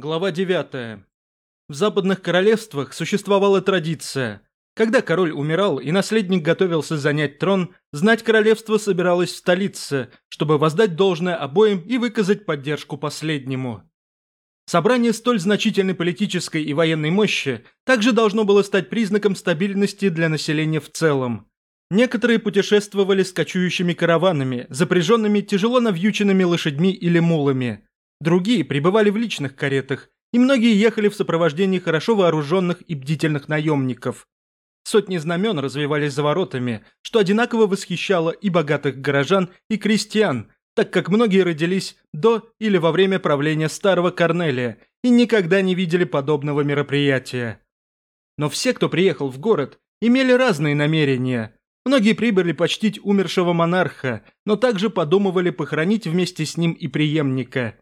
Глава 9. В западных королевствах существовала традиция. Когда король умирал и наследник готовился занять трон, знать королевство собиралось в столице, чтобы воздать должное обоим и выказать поддержку последнему. Собрание столь значительной политической и военной мощи также должно было стать признаком стабильности для населения в целом. Некоторые путешествовали с кочующими караванами, запряженными тяжело навьюченными лошадьми или мулами – Другие пребывали в личных каретах, и многие ехали в сопровождении хорошо вооруженных и бдительных наемников. Сотни знамен развивались за воротами, что одинаково восхищало и богатых горожан, и крестьян, так как многие родились до или во время правления старого Корнелия и никогда не видели подобного мероприятия. Но все, кто приехал в город, имели разные намерения. Многие прибыли почтить умершего монарха, но также подумывали похоронить вместе с ним и преемника.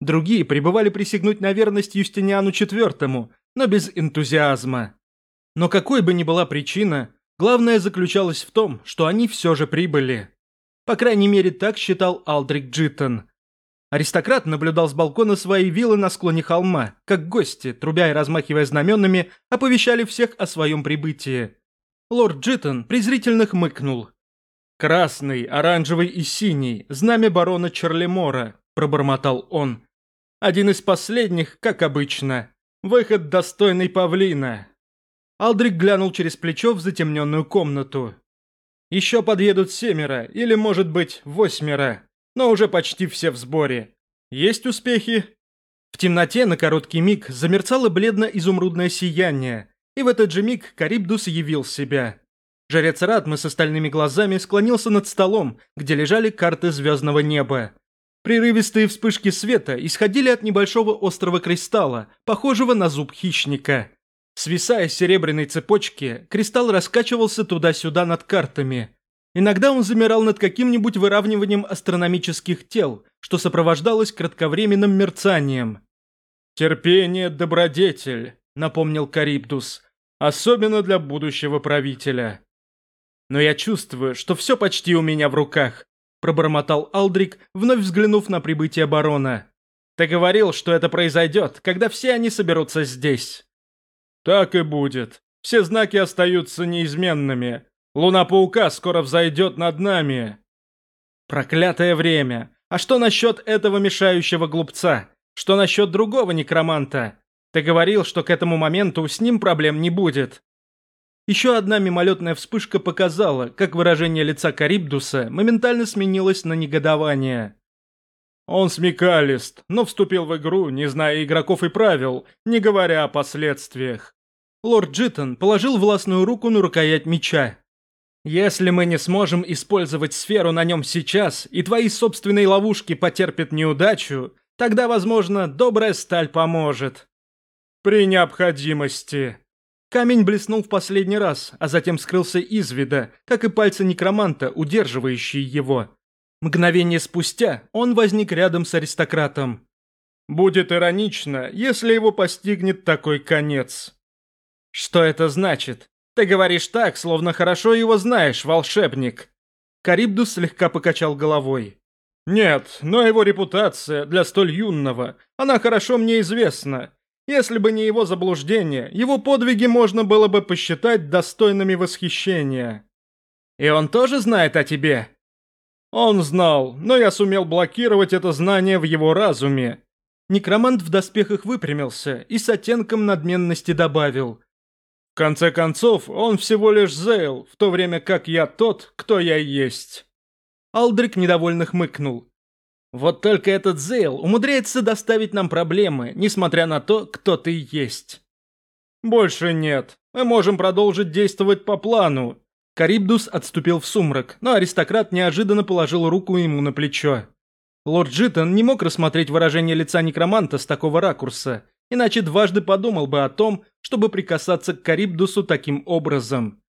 Другие прибывали присягнуть на верность Юстиниану IV, но без энтузиазма. Но какой бы ни была причина, главное заключалось в том, что они все же прибыли. По крайней мере, так считал Алдрик Джиттон. Аристократ наблюдал с балкона своей виллы на склоне холма, как гости, трубя и размахивая знаменами, оповещали всех о своем прибытии. Лорд Джиттон презрительно хмыкнул. «Красный, оранжевый и синий, знамя барона Чарлемора», – пробормотал он. Один из последних, как обычно. Выход достойный павлина. Алдрик глянул через плечо в затемненную комнату. Еще подъедут семеро, или, может быть, восьмеро. Но уже почти все в сборе. Есть успехи? В темноте на короткий миг замерцало бледно-изумрудное сияние, и в этот же миг Карибдус явил себя. Жрец Радмы с остальными глазами склонился над столом, где лежали карты звездного неба, Прерывистые вспышки света исходили от небольшого острого кристалла, похожего на зуб хищника. Свисая с серебряной цепочки, кристалл раскачивался туда-сюда над картами. Иногда он замирал над каким-нибудь выравниванием астрономических тел, что сопровождалось кратковременным мерцанием. «Терпение, добродетель», — напомнил Карибдус, — «особенно для будущего правителя». «Но я чувствую, что все почти у меня в руках, пробормотал Алдрик, вновь взглянув на прибытие барона. «Ты говорил, что это произойдет, когда все они соберутся здесь». «Так и будет. Все знаки остаются неизменными. Луна Паука скоро взойдет над нами». «Проклятое время! А что насчет этого мешающего глупца? Что насчет другого некроманта? Ты говорил, что к этому моменту с ним проблем не будет. Еще одна мимолетная вспышка показала, как выражение лица Карибдуса моментально сменилось на негодование. Он смекалист, но вступил в игру, не зная игроков и правил, не говоря о последствиях. Лорд Джиттон положил властную руку на рукоять меча. «Если мы не сможем использовать сферу на нем сейчас, и твои собственные ловушки потерпят неудачу, тогда, возможно, добрая сталь поможет». «При необходимости», Камень блеснул в последний раз, а затем скрылся из вида, как и пальцы некроманта, удерживающие его. Мгновение спустя он возник рядом с аристократом. «Будет иронично, если его постигнет такой конец». «Что это значит? Ты говоришь так, словно хорошо его знаешь, волшебник». Карибдус слегка покачал головой. «Нет, но его репутация для столь юного, она хорошо мне известна. Если бы не его заблуждение, его подвиги можно было бы посчитать достойными восхищения. И он тоже знает о тебе? Он знал, но я сумел блокировать это знание в его разуме. Некромант в доспехах выпрямился и с оттенком надменности добавил. В конце концов, он всего лишь Зейл, в то время как я тот, кто я есть. Алдрик недовольно хмыкнул. Вот только этот Зейл умудряется доставить нам проблемы, несмотря на то, кто ты есть. Больше нет. Мы можем продолжить действовать по плану. Карибдус отступил в сумрак, но аристократ неожиданно положил руку ему на плечо. Лорд Джитон не мог рассмотреть выражение лица некроманта с такого ракурса, иначе дважды подумал бы о том, чтобы прикасаться к Карибдусу таким образом.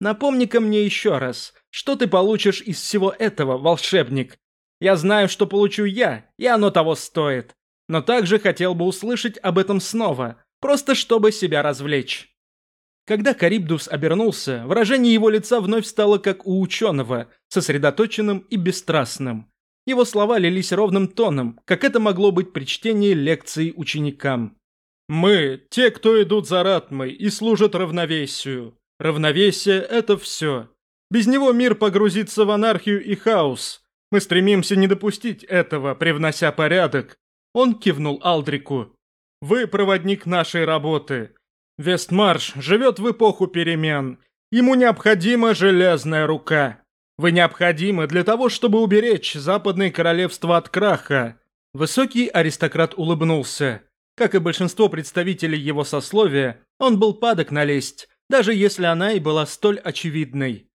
Напомни-ка мне еще раз, что ты получишь из всего этого, волшебник, я знаю, что получу я, и оно того стоит. Но также хотел бы услышать об этом снова, просто чтобы себя развлечь. Когда Карибдус обернулся, выражение его лица вновь стало как у ученого, сосредоточенным и бесстрастным. Его слова лились ровным тоном, как это могло быть при чтении лекции ученикам. «Мы – те, кто идут за ратмой и служат равновесию. Равновесие – это все. Без него мир погрузится в анархию и хаос, мы стремимся не допустить этого, привнося порядок. Он кивнул Алдрику. Вы проводник нашей работы. Вестмарш живет в эпоху перемен. Ему необходима железная рука. Вы необходимы для того, чтобы уберечь западное королевство от краха. Высокий аристократ улыбнулся. Как и большинство представителей его сословия, он был падок на лесть, даже если она и была столь очевидной.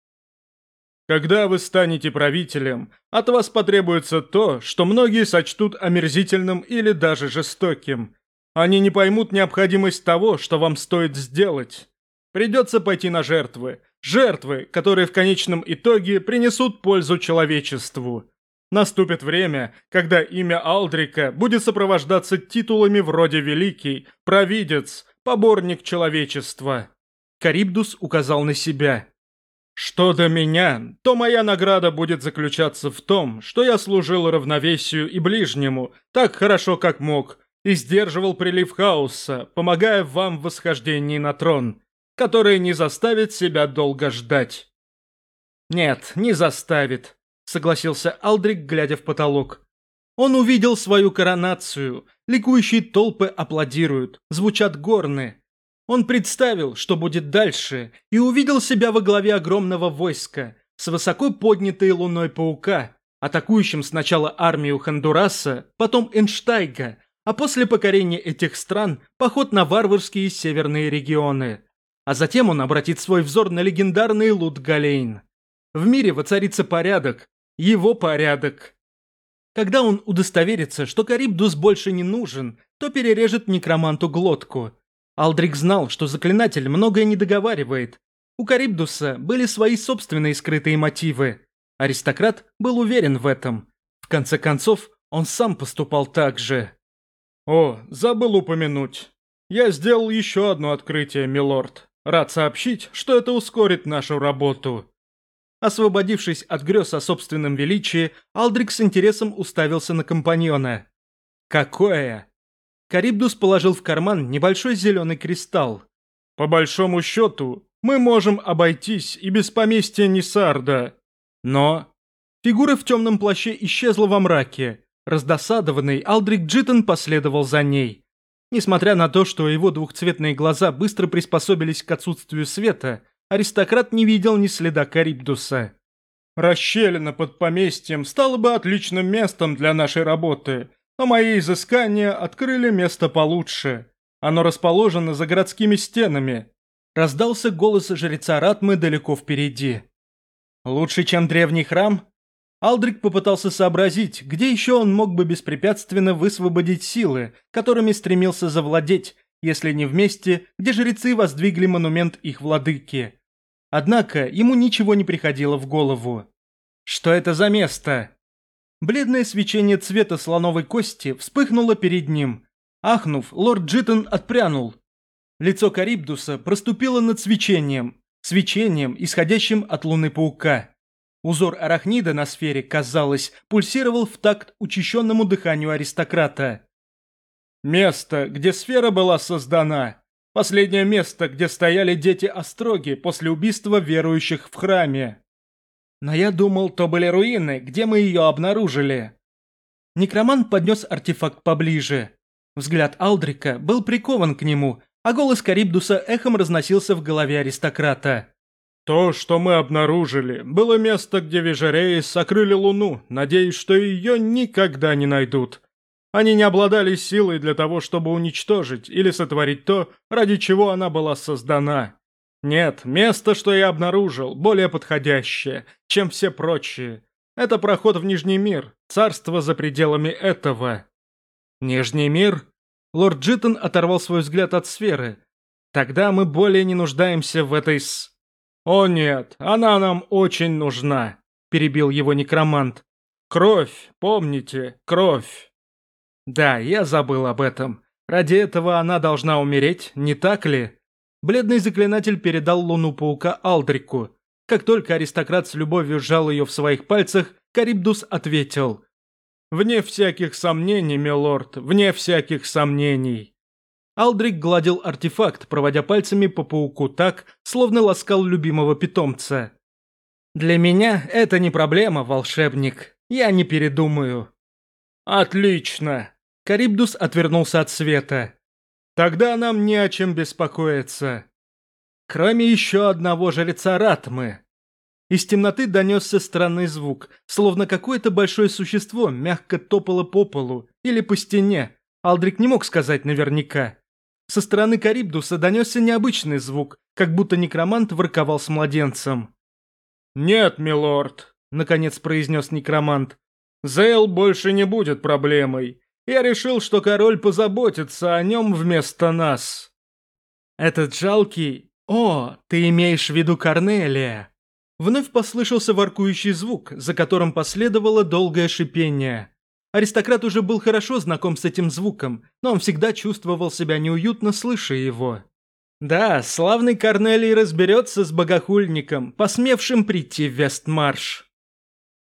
Когда вы станете правителем, от вас потребуется то, что многие сочтут омерзительным или даже жестоким. Они не поймут необходимость того, что вам стоит сделать. Придется пойти на жертвы. Жертвы, которые в конечном итоге принесут пользу человечеству. Наступит время, когда имя Алдрика будет сопровождаться титулами вроде «Великий», «Провидец», «Поборник человечества». Карибдус указал на себя – что до меня, то моя награда будет заключаться в том, что я служил равновесию и ближнему, так хорошо как мог, и сдерживал прилив хаоса, помогая вам в восхождении на трон, который не заставит себя долго ждать. Нет, не заставит, согласился Алдрик, глядя в потолок. Он увидел свою коронацию, ликующие толпы аплодируют, звучат горны, он представил, что будет дальше, и увидел себя во главе огромного войска, с высоко поднятой луной паука, атакующим сначала армию Хондураса, потом Энштайга, а после покорения этих стран поход на варварские северные регионы. А затем он обратит свой взор на легендарный лут Галейн. В мире воцарится порядок, его порядок. Когда он удостоверится, что Карибдус больше не нужен, то перережет некроманту глотку – Алдрик знал, что заклинатель многое не договаривает. У Карибдуса были свои собственные скрытые мотивы. Аристократ был уверен в этом. В конце концов, он сам поступал так же. «О, забыл упомянуть. Я сделал еще одно открытие, милорд. Рад сообщить, что это ускорит нашу работу». Освободившись от грез о собственном величии, Алдрик с интересом уставился на компаньона. «Какое?» Карибдус положил в карман небольшой зеленый кристалл. «По большому счету, мы можем обойтись и без поместья Нисарда. Но...» Фигура в темном плаще исчезла во мраке. Раздосадованный, Алдрик Джиттон последовал за ней. Несмотря на то, что его двухцветные глаза быстро приспособились к отсутствию света, аристократ не видел ни следа Карибдуса. «Расщелина под поместьем стала бы отличным местом для нашей работы», а мои изыскания открыли место получше. Оно расположено за городскими стенами. Раздался голос жреца Ратмы далеко впереди. Лучше, чем древний храм? Алдрик попытался сообразить, где еще он мог бы беспрепятственно высвободить силы, которыми стремился завладеть, если не в месте, где жрецы воздвигли монумент их владыки. Однако ему ничего не приходило в голову. Что это за место? Бледное свечение цвета слоновой кости вспыхнуло перед ним. Ахнув, лорд Джитон отпрянул. Лицо Карибдуса проступило над свечением, свечением, исходящим от луны паука. Узор арахнида на сфере, казалось, пульсировал в такт учащенному дыханию аристократа. «Место, где сфера была создана. Последнее место, где стояли дети Остроги после убийства верующих в храме», но я думал, то были руины, где мы ее обнаружили. Некромант поднес артефакт поближе. Взгляд Алдрика был прикован к нему, а голос Карибдуса эхом разносился в голове аристократа. «То, что мы обнаружили, было место, где Вежереи сокрыли Луну, надеясь, что ее никогда не найдут. Они не обладали силой для того, чтобы уничтожить или сотворить то, ради чего она была создана. Нет, место, что я обнаружил, более подходящее, чем все прочие. Это проход в Нижний мир, царство за пределами этого. Нижний мир? Лорд Джиттон оторвал свой взгляд от сферы. Тогда мы более не нуждаемся в этой с... О нет, она нам очень нужна, перебил его некромант. Кровь, помните, кровь. Да, я забыл об этом. Ради этого она должна умереть, не так ли? Бледный заклинатель передал луну паука Алдрику. Как только аристократ с любовью сжал ее в своих пальцах, Карибдус ответил. «Вне всяких сомнений, милорд, вне всяких сомнений». Алдрик гладил артефакт, проводя пальцами по пауку так, словно ласкал любимого питомца. «Для меня это не проблема, волшебник. Я не передумаю». «Отлично!» Карибдус отвернулся от света. Тогда нам не о чем беспокоиться. Кроме еще одного жреца Ратмы. Из темноты донесся странный звук, словно какое-то большое существо мягко топало по полу или по стене. Алдрик не мог сказать наверняка. Со стороны Карибдуса донесся необычный звук, как будто некромант ворковал с младенцем. «Нет, милорд», — наконец произнес некромант. «Зейл больше не будет проблемой. Я решил, что король позаботится о нем вместо нас. Этот жалкий... О, ты имеешь в виду Корнелия. Вновь послышался воркующий звук, за которым последовало долгое шипение. Аристократ уже был хорошо знаком с этим звуком, но он всегда чувствовал себя неуютно, слыша его. Да, славный Корнелий разберется с богохульником, посмевшим прийти в Вестмарш.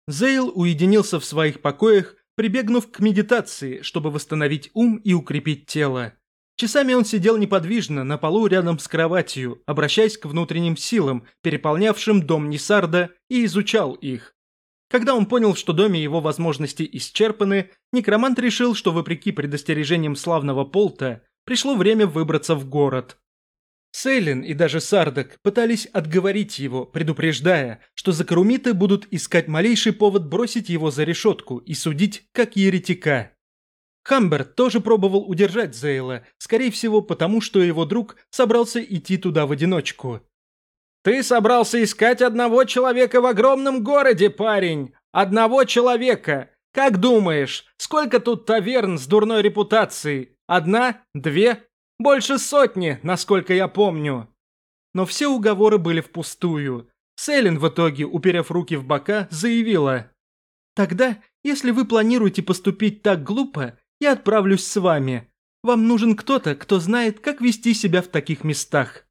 Зейл уединился в своих покоях, прибегнув к медитации, чтобы восстановить ум и укрепить тело. Часами он сидел неподвижно на полу рядом с кроватью, обращаясь к внутренним силам, переполнявшим дом Нисарда, и изучал их. Когда он понял, что доме его возможности исчерпаны, некромант решил, что вопреки предостережениям славного Полта, пришло время выбраться в город. Сейлин и даже Сардак пытались отговорить его, предупреждая, что закарумиты будут искать малейший повод бросить его за решетку и судить как еретика. Хамберт тоже пробовал удержать Зейла, скорее всего потому, что его друг собрался идти туда в одиночку. «Ты собрался искать одного человека в огромном городе, парень! Одного человека! Как думаешь, сколько тут таверн с дурной репутацией? Одна? Две? Больше сотни, насколько я помню. Но все уговоры были впустую. Селин в итоге, уперев руки в бока, заявила. «Тогда, если вы планируете поступить так глупо, я отправлюсь с вами. Вам нужен кто-то, кто знает, как вести себя в таких местах».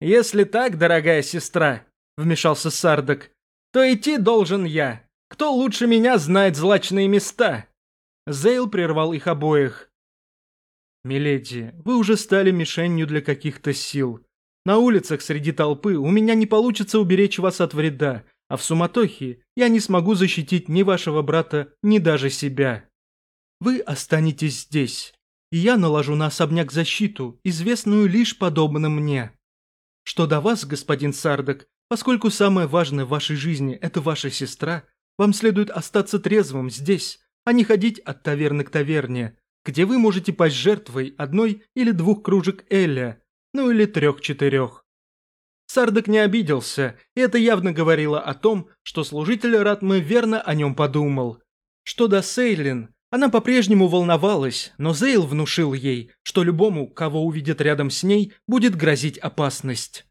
«Если так, дорогая сестра», — вмешался Сардак, — «то идти должен я. Кто лучше меня знает злачные места?» Зейл прервал их обоих. «Миледи, вы уже стали мишенью для каких-то сил. На улицах среди толпы у меня не получится уберечь вас от вреда, а в суматохе я не смогу защитить ни вашего брата, ни даже себя. Вы останетесь здесь, и я наложу на особняк защиту, известную лишь подобным мне. Что до вас, господин Сардак, поскольку самое важное в вашей жизни – это ваша сестра, вам следует остаться трезвым здесь, а не ходить от таверны к таверне, где вы можете пасть жертвой одной или двух кружек Эля, ну или трех-четырех. Сардак не обиделся, и это явно говорило о том, что служитель Ратмы верно о нем подумал. Что до Сейлин, она по-прежнему волновалась, но Зейл внушил ей, что любому, кого увидит рядом с ней, будет грозить опасность.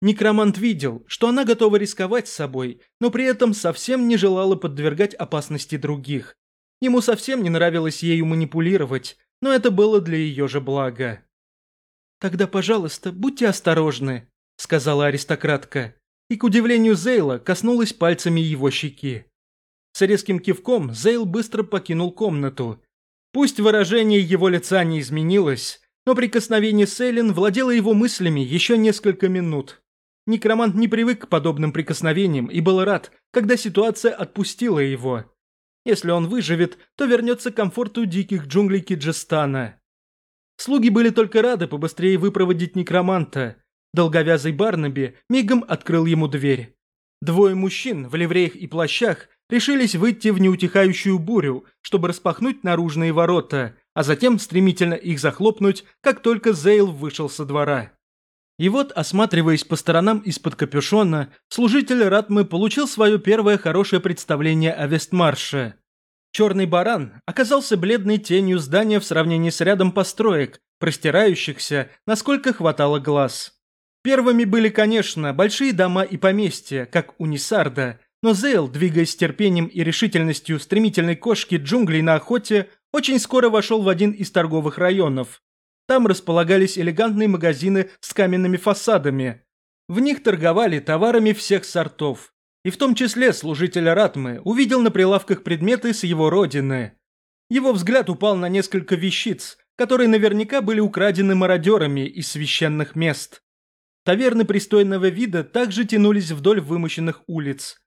Некромант видел, что она готова рисковать собой, но при этом совсем не желала подвергать опасности других, Ему совсем не нравилось ею манипулировать, но это было для ее же блага. «Тогда, пожалуйста, будьте осторожны», — сказала аристократка, и, к удивлению Зейла, коснулась пальцами его щеки. С резким кивком Зейл быстро покинул комнату. Пусть выражение его лица не изменилось, но прикосновение Сейлин владело его мыслями еще несколько минут. Некромант не привык к подобным прикосновениям и был рад, когда ситуация отпустила его. Если он выживет, то вернется к комфорту диких джунглей Киджистана. Слуги были только рады побыстрее выпроводить некроманта. Долговязый Барнаби мигом открыл ему дверь. Двое мужчин в ливреях и плащах решились выйти в неутихающую бурю, чтобы распахнуть наружные ворота, а затем стремительно их захлопнуть, как только Зейл вышел со двора. И вот, осматриваясь по сторонам из-под капюшона, служитель Ратмы получил свое первое хорошее представление о Вестмарше. Черный баран оказался бледной тенью здания в сравнении с рядом построек, простирающихся, насколько хватало глаз. Первыми были, конечно, большие дома и поместья, как у Нисарда, но Зейл, двигаясь терпением и решительностью стремительной кошки джунглей на охоте, очень скоро вошел в один из торговых районов, там располагались элегантные магазины с каменными фасадами. В них торговали товарами всех сортов. И в том числе служитель Ратмы увидел на прилавках предметы с его родины. Его взгляд упал на несколько вещиц, которые наверняка были украдены мародерами из священных мест. Таверны пристойного вида также тянулись вдоль вымощенных улиц.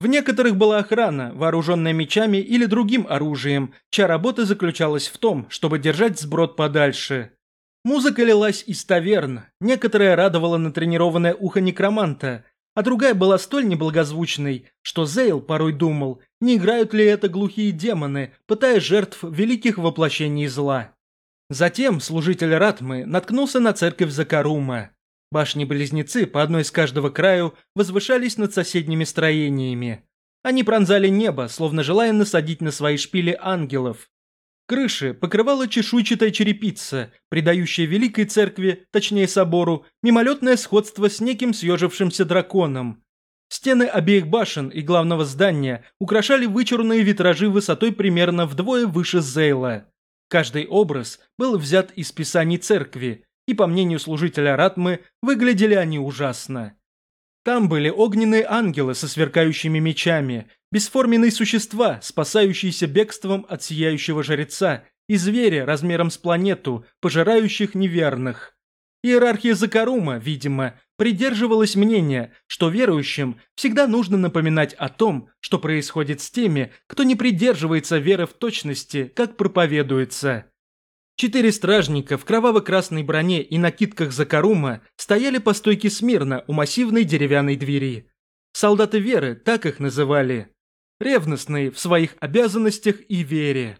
В некоторых была охрана, вооруженная мечами или другим оружием, чья работа заключалась в том, чтобы держать сброд подальше. Музыка лилась из таверн, некоторая радовала натренированное ухо некроманта, а другая была столь неблагозвучной, что Зейл порой думал, не играют ли это глухие демоны, пытая жертв великих воплощений зла. Затем служитель Ратмы наткнулся на церковь Закарума. Башни-близнецы по одной из каждого краю возвышались над соседними строениями. Они пронзали небо, словно желая насадить на свои шпили ангелов. Крыши покрывала чешуйчатая черепица, придающая Великой Церкви, точнее собору, мимолетное сходство с неким съежившимся драконом. Стены обеих башен и главного здания украшали вычурные витражи высотой примерно вдвое выше Зейла. Каждый образ был взят из писаний церкви, и, по мнению служителя Ратмы, выглядели они ужасно. Там были огненные ангелы со сверкающими мечами, бесформенные существа, спасающиеся бегством от сияющего жреца, и звери размером с планету, пожирающих неверных. Иерархия Закарума, видимо, придерживалась мнения, что верующим всегда нужно напоминать о том, что происходит с теми, кто не придерживается веры в точности, как проповедуется. Четыре стражника в кроваво-красной броне и накидках Закарума стояли по стойке смирно у массивной деревянной двери. Солдаты веры, так их называли. Ревностные в своих обязанностях и вере.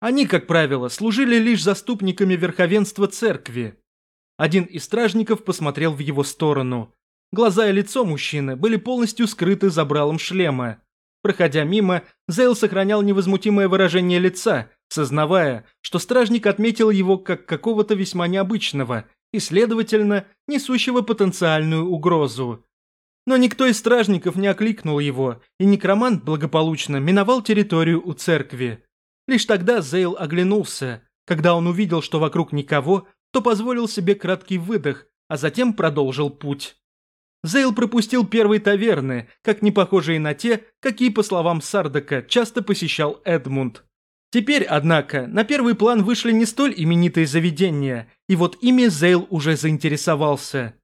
Они, как правило, служили лишь заступниками верховенства церкви. Один из стражников посмотрел в его сторону. Глаза и лицо мужчины были полностью скрыты забралом шлема. Проходя мимо, Зейл сохранял невозмутимое выражение лица, сознавая, что стражник отметил его как какого-то весьма необычного и, следовательно, несущего потенциальную угрозу. Но никто из стражников не окликнул его, и некромант благополучно миновал территорию у церкви. Лишь тогда Зейл оглянулся. Когда он увидел, что вокруг никого, то позволил себе краткий выдох, а затем продолжил путь. Зейл пропустил первые таверны, как не похожие на те, какие, по словам Сардака, часто посещал Эдмунд – Теперь, однако, на первый план вышли не столь именитые заведения, и вот ими Зейл уже заинтересовался.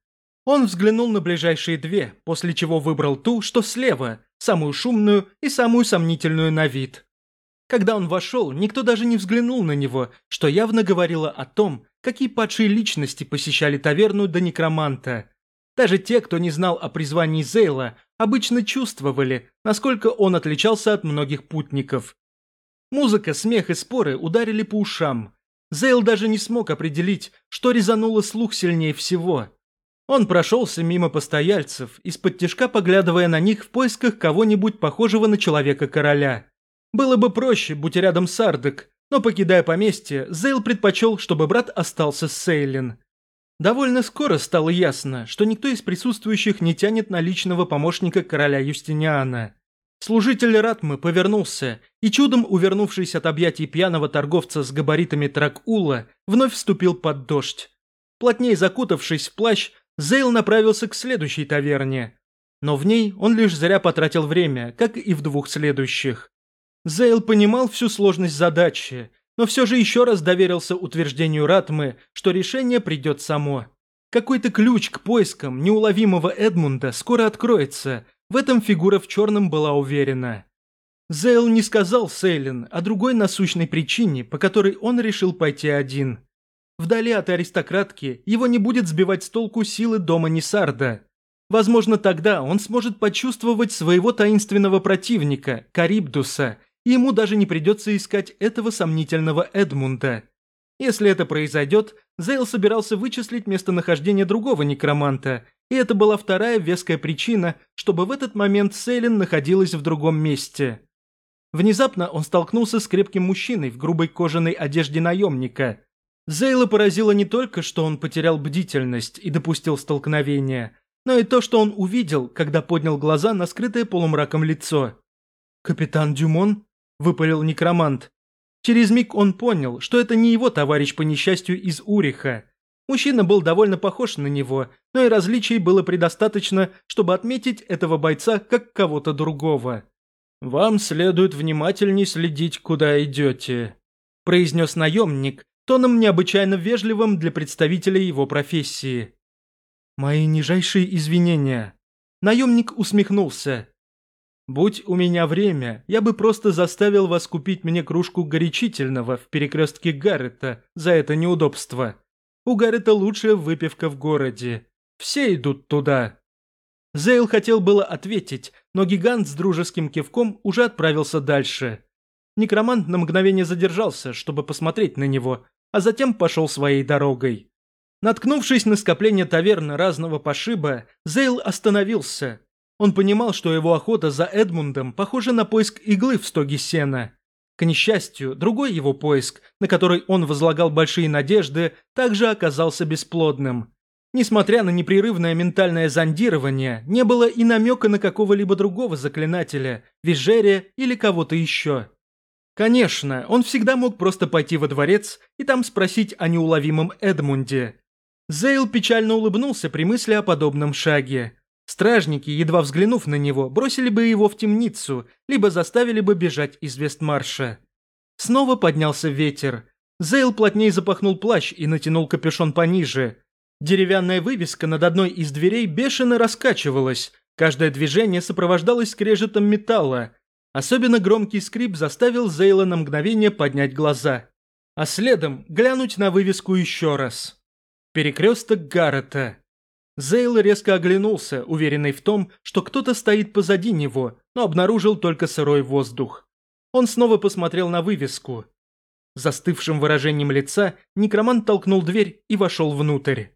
Он взглянул на ближайшие две, после чего выбрал ту, что слева, самую шумную и самую сомнительную на вид. Когда он вошел, никто даже не взглянул на него, что явно говорило о том, какие падшие личности посещали таверну до некроманта. Даже те, кто не знал о призвании Зейла, обычно чувствовали, насколько он отличался от многих путников. Музыка, смех и споры ударили по ушам. Зейл даже не смог определить, что резануло слух сильнее всего. Он прошелся мимо постояльцев, из-под тяжка поглядывая на них в поисках кого-нибудь похожего на Человека-короля. Было бы проще, будь рядом Сардек, но покидая поместье, Зейл предпочел, чтобы брат остался с Сейлин. Довольно скоро стало ясно, что никто из присутствующих не тянет на личного помощника короля Юстиниана. Служитель Ратмы повернулся, и чудом увернувшись от объятий пьяного торговца с габаритами Тракула, вновь вступил под дождь. Плотнее закутавшись в плащ, Зейл направился к следующей таверне. Но в ней он лишь зря потратил время, как и в двух следующих. Зейл понимал всю сложность задачи, но все же еще раз доверился утверждению Ратмы, что решение придет само. Какой-то ключ к поискам неуловимого Эдмунда скоро откроется – в этом фигура в черном была уверена. Зейл не сказал Сейлин о другой насущной причине, по которой он решил пойти один. Вдали от аристократки его не будет сбивать с толку силы дома Нисарда. Возможно, тогда он сможет почувствовать своего таинственного противника, Карибдуса, и ему даже не придется искать этого сомнительного Эдмунда. Если это произойдет, Зейл собирался вычислить местонахождение другого некроманта – и это была вторая веская причина, чтобы в этот момент Сейлин находилась в другом месте. Внезапно он столкнулся с крепким мужчиной в грубой кожаной одежде наемника. Зейла поразило не только, что он потерял бдительность и допустил столкновение, но и то, что он увидел, когда поднял глаза на скрытое полумраком лицо. «Капитан Дюмон?» – выпалил некромант. Через миг он понял, что это не его товарищ по несчастью из Уриха – Мужчина был довольно похож на него, но и различий было предостаточно, чтобы отметить этого бойца как кого-то другого. «Вам следует внимательней следить, куда идете», – произнес наемник, тоном необычайно вежливым для представителя его профессии. «Мои нижайшие извинения». Наемник усмехнулся. «Будь у меня время, я бы просто заставил вас купить мне кружку горячительного в перекрестке Гаррета за это неудобство. Угар — это лучшая выпивка в городе. Все идут туда». Зейл хотел было ответить, но гигант с дружеским кивком уже отправился дальше. Некромант на мгновение задержался, чтобы посмотреть на него, а затем пошел своей дорогой. Наткнувшись на скопление таверн разного пошиба, Зейл остановился. Он понимал, что его охота за Эдмундом похожа на поиск иглы в стоге сена – к несчастью, другой его поиск, на который он возлагал большие надежды, также оказался бесплодным. Несмотря на непрерывное ментальное зондирование, не было и намека на какого-либо другого заклинателя, Вижере или кого-то еще. Конечно, он всегда мог просто пойти во дворец и там спросить о неуловимом Эдмунде. Зейл печально улыбнулся при мысли о подобном шаге. Стражники, едва взглянув на него, бросили бы его в темницу, либо заставили бы бежать из Вестмарша. Снова поднялся ветер. Зейл плотнее запахнул плащ и натянул капюшон пониже. Деревянная вывеска над одной из дверей бешено раскачивалась, каждое движение сопровождалось скрежетом металла. Особенно громкий скрип заставил Зейла на мгновение поднять глаза. А следом глянуть на вывеску еще раз. Перекресток Гаррета. Зейл резко оглянулся, уверенный в том, что кто-то стоит позади него, но обнаружил только сырой воздух. Он снова посмотрел на вывеску. Застывшим выражением лица некромант толкнул дверь и вошел внутрь.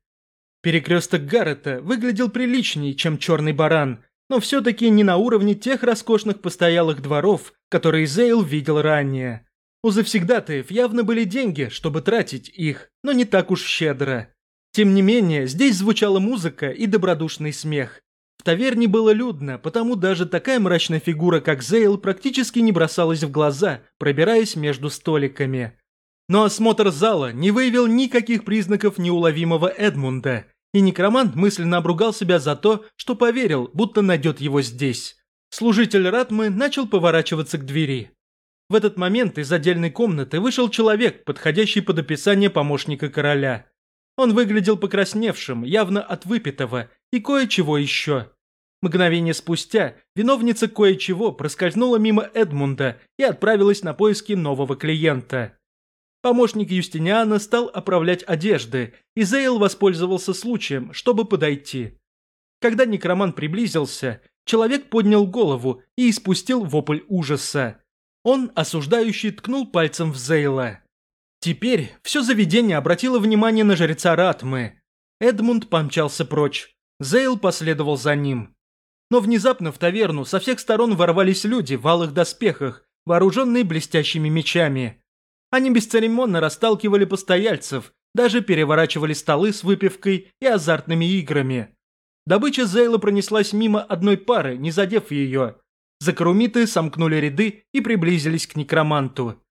Перекресток Гаррета выглядел приличнее, чем черный баран, но все-таки не на уровне тех роскошных постоялых дворов, которые Зейл видел ранее. У завсегдатаев явно были деньги, чтобы тратить их, но не так уж щедро. Тем не менее, здесь звучала музыка и добродушный смех. В таверне было людно, потому даже такая мрачная фигура, как Зейл, практически не бросалась в глаза, пробираясь между столиками. Но осмотр зала не выявил никаких признаков неуловимого Эдмунда, и некромант мысленно обругал себя за то, что поверил, будто найдет его здесь. Служитель Ратмы начал поворачиваться к двери. В этот момент из отдельной комнаты вышел человек, подходящий под описание помощника короля – он выглядел покрасневшим, явно от выпитого, и кое-чего еще. Мгновение спустя виновница кое-чего проскользнула мимо Эдмунда и отправилась на поиски нового клиента. Помощник Юстиниана стал оправлять одежды, и Зейл воспользовался случаем, чтобы подойти. Когда некроман приблизился, человек поднял голову и испустил вопль ужаса. Он, осуждающий, ткнул пальцем в Зейла. Теперь все заведение обратило внимание на жреца Ратмы. Эдмунд помчался прочь. Зейл последовал за ним. Но внезапно в таверну со всех сторон ворвались люди в алых доспехах, вооруженные блестящими мечами. Они бесцеремонно расталкивали постояльцев, даже переворачивали столы с выпивкой и азартными играми. Добыча Зейла пронеслась мимо одной пары, не задев ее. Закрумиты сомкнули ряды и приблизились к некроманту.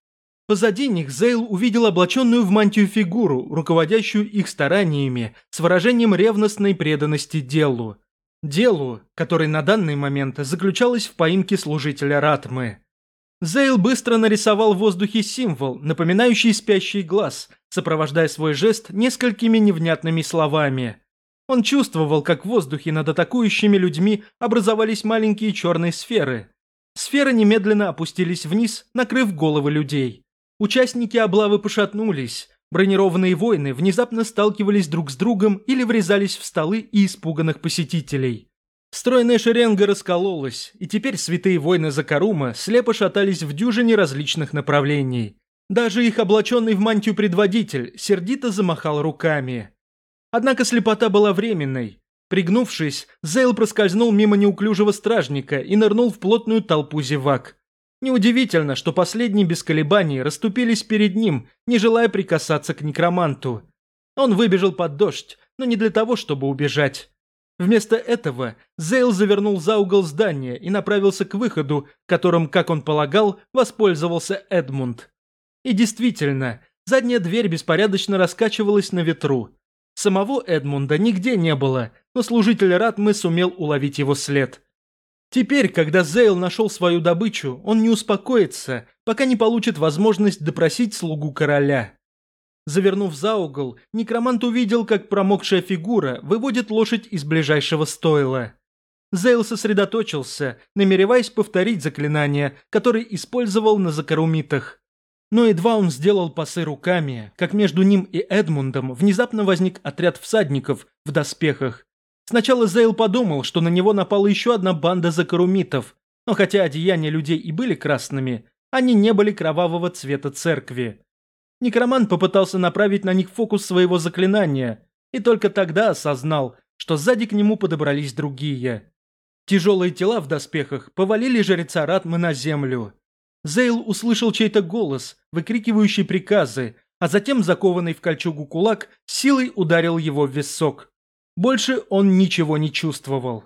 Позади них Зейл увидел облаченную в мантию фигуру, руководящую их стараниями, с выражением ревностной преданности делу. Делу, которое на данный момент заключалось в поимке служителя Ратмы. Зейл быстро нарисовал в воздухе символ, напоминающий спящий глаз, сопровождая свой жест несколькими невнятными словами. Он чувствовал, как в воздухе над атакующими людьми образовались маленькие черные сферы. Сферы немедленно опустились вниз, накрыв головы людей. Участники облавы пошатнулись. Бронированные воины внезапно сталкивались друг с другом или врезались в столы и испуганных посетителей. Стройная шеренга раскололась, и теперь святые воины Закарума слепо шатались в дюжине различных направлений. Даже их облаченный в мантию предводитель сердито замахал руками. Однако слепота была временной. Пригнувшись, Зейл проскользнул мимо неуклюжего стражника и нырнул в плотную толпу зевак. Неудивительно, что последние без колебаний расступились перед ним, не желая прикасаться к некроманту. Он выбежал под дождь, но не для того, чтобы убежать. Вместо этого Зейл завернул за угол здания и направился к выходу, которым, как он полагал, воспользовался Эдмунд. И действительно, задняя дверь беспорядочно раскачивалась на ветру. Самого Эдмунда нигде не было, но служитель Ратмы сумел уловить его след – Теперь, когда Зейл нашел свою добычу, он не успокоится, пока не получит возможность допросить слугу короля. Завернув за угол, некромант увидел, как промокшая фигура выводит лошадь из ближайшего стойла. Зейл сосредоточился, намереваясь повторить заклинание, которое использовал на закорумитах. Но едва он сделал пасы руками, как между ним и Эдмундом внезапно возник отряд всадников в доспехах Сначала Зейл подумал, что на него напала еще одна банда закарумитов, но хотя одеяния людей и были красными, они не были кровавого цвета церкви. Некроман попытался направить на них фокус своего заклинания, и только тогда осознал, что сзади к нему подобрались другие. Тяжелые тела в доспехах повалили жреца Ратмы на землю. Зейл услышал чей-то голос, выкрикивающий приказы, а затем закованный в кольчугу кулак силой ударил его в висок. Больше он ничего не чувствовал.